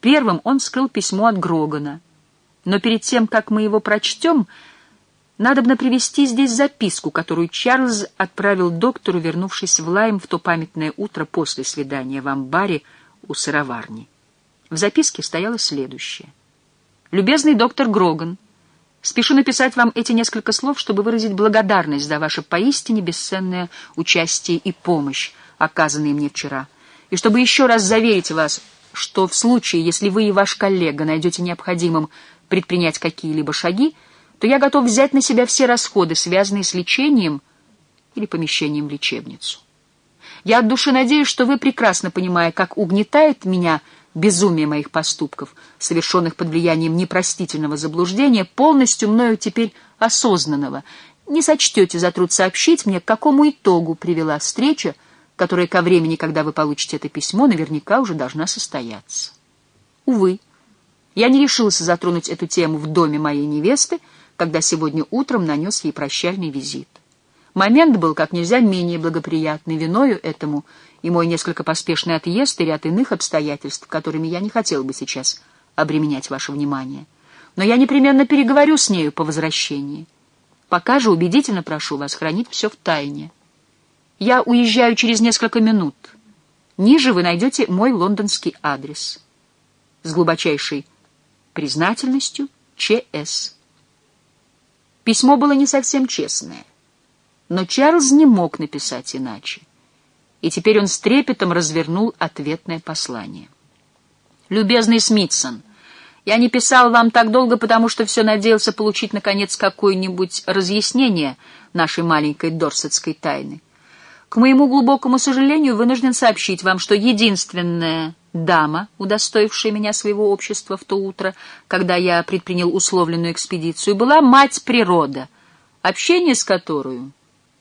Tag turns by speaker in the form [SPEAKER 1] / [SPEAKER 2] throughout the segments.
[SPEAKER 1] Первым он вскрыл письмо от Грогана. Но перед тем, как мы его прочтем, надобно привести здесь записку, которую Чарльз отправил доктору, вернувшись в Лайм в то памятное утро после свидания в амбаре у сыроварни. В записке стояло следующее. «Любезный доктор Гроган, спешу написать вам эти несколько слов, чтобы выразить благодарность за ваше поистине бесценное участие и помощь, оказанные мне вчера, и чтобы еще раз заверить вас, что в случае, если вы и ваш коллега найдете необходимым предпринять какие-либо шаги, то я готов взять на себя все расходы, связанные с лечением или помещением в лечебницу. Я от души надеюсь, что вы, прекрасно понимая, как угнетает меня безумие моих поступков, совершенных под влиянием непростительного заблуждения, полностью мною теперь осознанного, не сочтете за труд сообщить мне, к какому итогу привела встреча, которая ко времени, когда вы получите это письмо, наверняка уже должна состояться. Увы, я не решился затронуть эту тему в доме моей невесты, когда сегодня утром нанес ей прощальный визит. Момент был как нельзя менее благоприятный виною этому и мой несколько поспешный отъезд и ряд иных обстоятельств, которыми я не хотел бы сейчас обременять ваше внимание. Но я непременно переговорю с нею по возвращении. Пока же убедительно прошу вас хранить все в тайне. Я уезжаю через несколько минут. Ниже вы найдете мой лондонский адрес. С глубочайшей признательностью, Ч.С. Письмо было не совсем честное, но Чарльз не мог написать иначе. И теперь он с трепетом развернул ответное послание. «Любезный Смитсон, я не писал вам так долго, потому что все надеялся получить, наконец, какое-нибудь разъяснение нашей маленькой дорсетской тайны. К моему глубокому сожалению, вынужден сообщить вам, что единственная дама, удостоившая меня своего общества в то утро, когда я предпринял условленную экспедицию, была мать природа, общение с которой,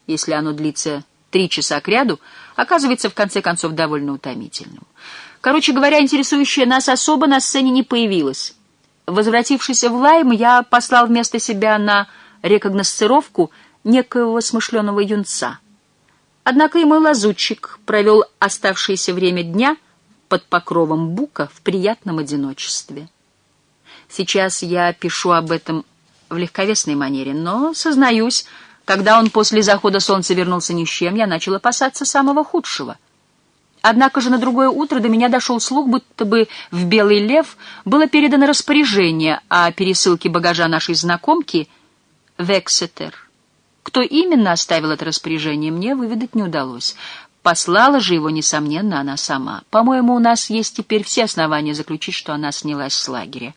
[SPEAKER 1] если оно длится три часа кряду, оказывается в конце концов довольно утомительным. Короче говоря, интересующая нас особо на сцене не появилась. Возвратившись в Лайм, я послал вместо себя на рекогносцировку некоего смышленого юнца — Однако и мой лазутчик провел оставшееся время дня под покровом бука в приятном одиночестве. Сейчас я пишу об этом в легковесной манере, но, сознаюсь, когда он после захода солнца вернулся ни с чем, я начал опасаться самого худшего. Однако же на другое утро до меня дошел слух, будто бы в «Белый лев» было передано распоряжение о пересылке багажа нашей знакомки в Эксетер. Кто именно оставил это распоряжение, мне выведать не удалось. Послала же его, несомненно, она сама. По-моему, у нас есть теперь все основания заключить, что она снялась с лагеря.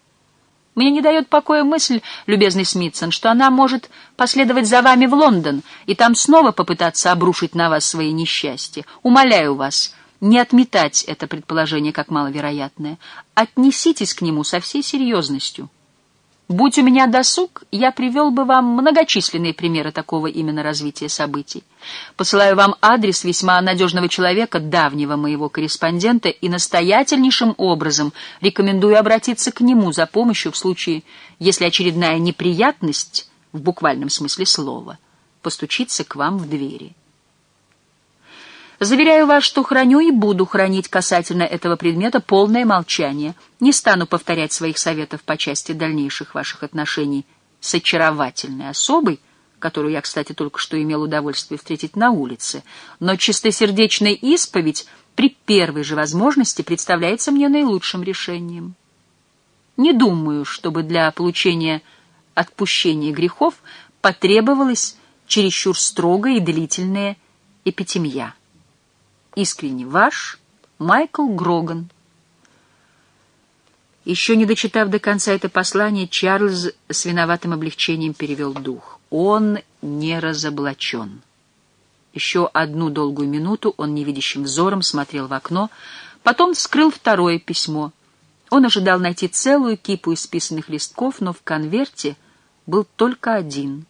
[SPEAKER 1] Мне не дает покоя мысль, любезный Смитсон, что она может последовать за вами в Лондон и там снова попытаться обрушить на вас свои несчастья. Умоляю вас, не отметать это предположение как маловероятное. Отнеситесь к нему со всей серьезностью. Будь у меня досуг, я привел бы вам многочисленные примеры такого именно развития событий. Посылаю вам адрес весьма надежного человека, давнего моего корреспондента, и настоятельнейшим образом рекомендую обратиться к нему за помощью в случае, если очередная неприятность, в буквальном смысле слова, постучится к вам в двери. Заверяю вас, что храню и буду хранить касательно этого предмета полное молчание. Не стану повторять своих советов по части дальнейших ваших отношений с очаровательной особой, которую я, кстати, только что имел удовольствие встретить на улице, но чистосердечная исповедь при первой же возможности представляется мне наилучшим решением. Не думаю, чтобы для получения отпущения грехов потребовалась чересчур строгая и длительная эпитемья. Искренне ваш Майкл Гроган. Еще не дочитав до конца это послание, Чарльз с виноватым облегчением перевел дух. Он не разоблачен. Еще одну долгую минуту он невидящим взором смотрел в окно, потом вскрыл второе письмо. Он ожидал найти целую кипу исписанных листков, но в конверте был только один.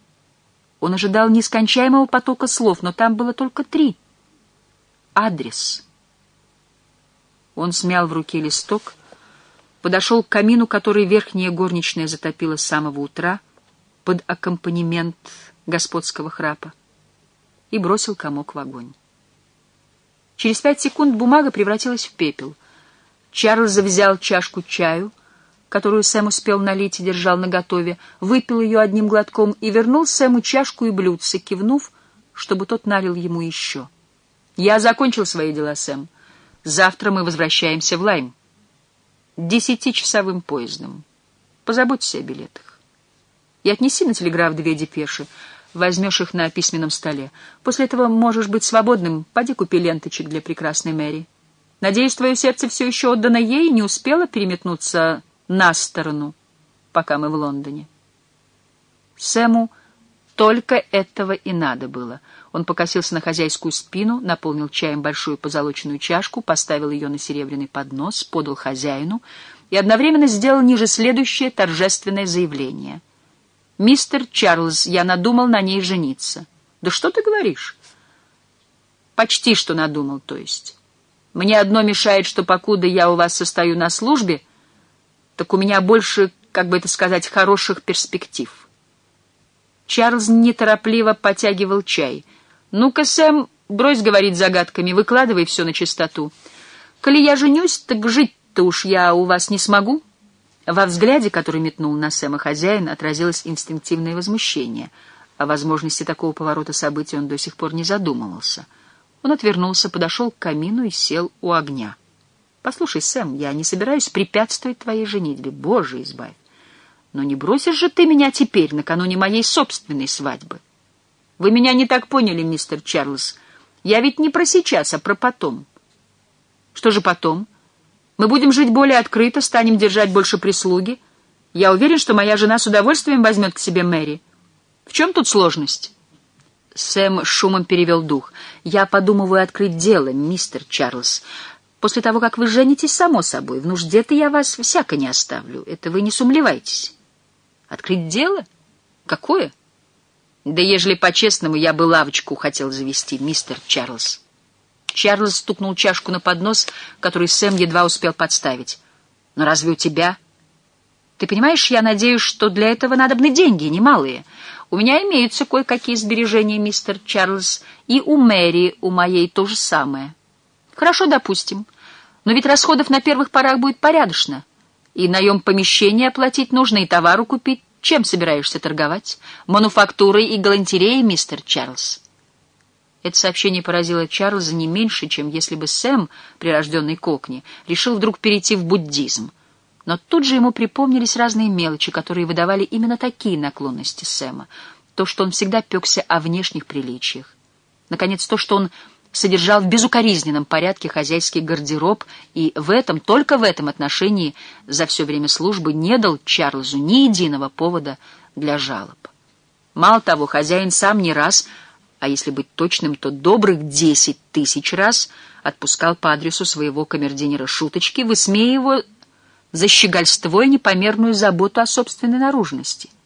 [SPEAKER 1] Он ожидал нескончаемого потока слов, но там было только три — адрес. Он смял в руке листок, подошел к камину, который верхняя горничная затопила с самого утра под аккомпанемент господского храпа, и бросил комок в огонь. Через пять секунд бумага превратилась в пепел. Чарльз взял чашку чаю, которую Сэм успел налить и держал наготове, выпил ее одним глотком и вернул Сэму чашку и блюдце, кивнув, чтобы тот налил ему еще. «Я закончил свои дела, Сэм. Завтра мы возвращаемся в Лайм. Десятичасовым поездом. Позаботься о билетах. И отнеси на телеграф две депеши. Возьмешь их на письменном столе. После этого можешь быть свободным. Поди купи ленточек для прекрасной Мэри. Надеюсь, твое сердце все еще отдано ей и не успело переметнуться на сторону, пока мы в Лондоне. Сэму только этого и надо было. Он покосился на хозяйскую спину, наполнил чаем большую позолоченную чашку, поставил ее на серебряный поднос, подал хозяину и одновременно сделал ниже следующее торжественное заявление. «Мистер Чарльз, я надумал на ней жениться». «Да что ты говоришь?» «Почти что надумал, то есть». Мне одно мешает, что покуда я у вас состою на службе, так у меня больше, как бы это сказать, хороших перспектив. Чарльз неторопливо потягивал чай. «Ну-ка, Сэм, брось говорить загадками, выкладывай все на чистоту. Коли я женюсь, так жить-то уж я у вас не смогу». Во взгляде, который метнул на Сэма хозяин, отразилось инстинктивное возмущение. О возможности такого поворота событий он до сих пор не задумывался — он отвернулся, подошел к камину и сел у огня. «Послушай, Сэм, я не собираюсь препятствовать твоей женитьбе. Боже, избавь! Но не бросишь же ты меня теперь, накануне моей собственной свадьбы. Вы меня не так поняли, мистер Чарльз. Я ведь не про сейчас, а про потом. Что же потом? Мы будем жить более открыто, станем держать больше прислуги. Я уверен, что моя жена с удовольствием возьмет к себе Мэри. В чем тут сложность?» Сэм шумом перевел дух. «Я подумываю открыть дело, мистер Чарльз. После того, как вы женитесь, само собой. В нужде-то я вас всяко не оставлю. Это вы не сумлевайтесь». «Открыть дело? Какое?» «Да ежели по-честному, я бы лавочку хотел завести, мистер Чарльз». Чарльз стукнул чашку на поднос, который Сэм едва успел подставить. «Но разве у тебя...» «Ты понимаешь, я надеюсь, что для этого надобны деньги, немалые». У меня имеются кое-какие сбережения, мистер Чарльз, и у Мэри, у моей то же самое. Хорошо, допустим. Но ведь расходов на первых порах будет порядочно. И наем помещения оплатить нужно, и товару купить. Чем собираешься торговать? Мануфактурой и галантереей, мистер Чарльз. Это сообщение поразило Чарльза не меньше, чем если бы Сэм, прирожденный кокни, решил вдруг перейти в буддизм. Но тут же ему припомнились разные мелочи, которые выдавали именно такие наклонности Сэма. То, что он всегда пекся о внешних приличиях. Наконец, то, что он содержал в безукоризненном порядке хозяйский гардероб, и в этом, только в этом отношении за все время службы не дал Чарльзу ни единого повода для жалоб. Мало того, хозяин сам не раз, а если быть точным, то добрых десять тысяч раз отпускал по адресу своего камердинера шуточки, высмеивая его за щегольство и непомерную заботу о собственной наружности —